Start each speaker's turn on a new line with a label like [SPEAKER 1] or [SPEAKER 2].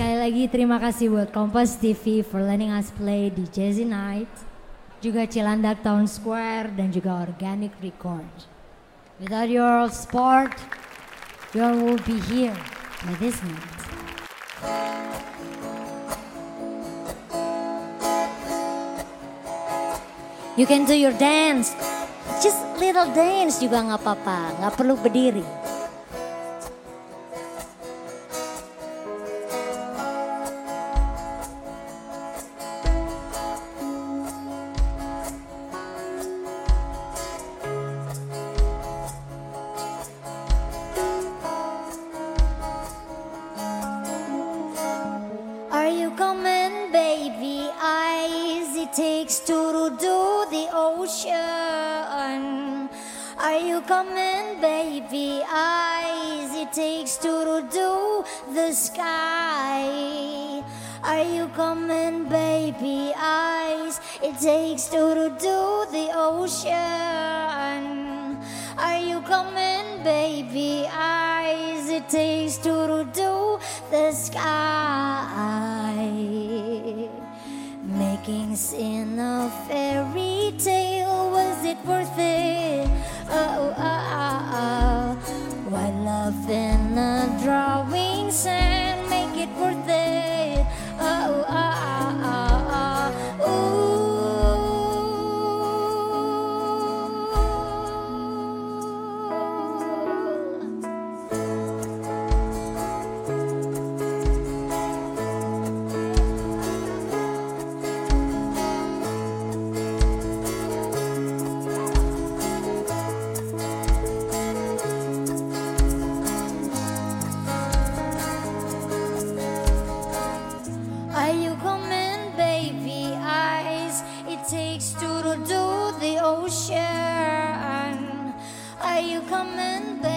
[SPEAKER 1] sekali lagi terima kasih buat Kompas TV for letting us play di Jazzy Night. Juga Cilandak Town Square dan juga Organic Record. Without your support, you all be here by this night. You can do your dance. Just little dance juga nggak apa-apa, nggak perlu berdiri. Ocean. Are you coming, baby? Eyes it takes two to do the sky. Are you coming, baby? Eyes it takes two to do the ocean. Are you coming, baby? Eyes it takes two to do the sky. Making sin a fairy worth it? You coming, baby?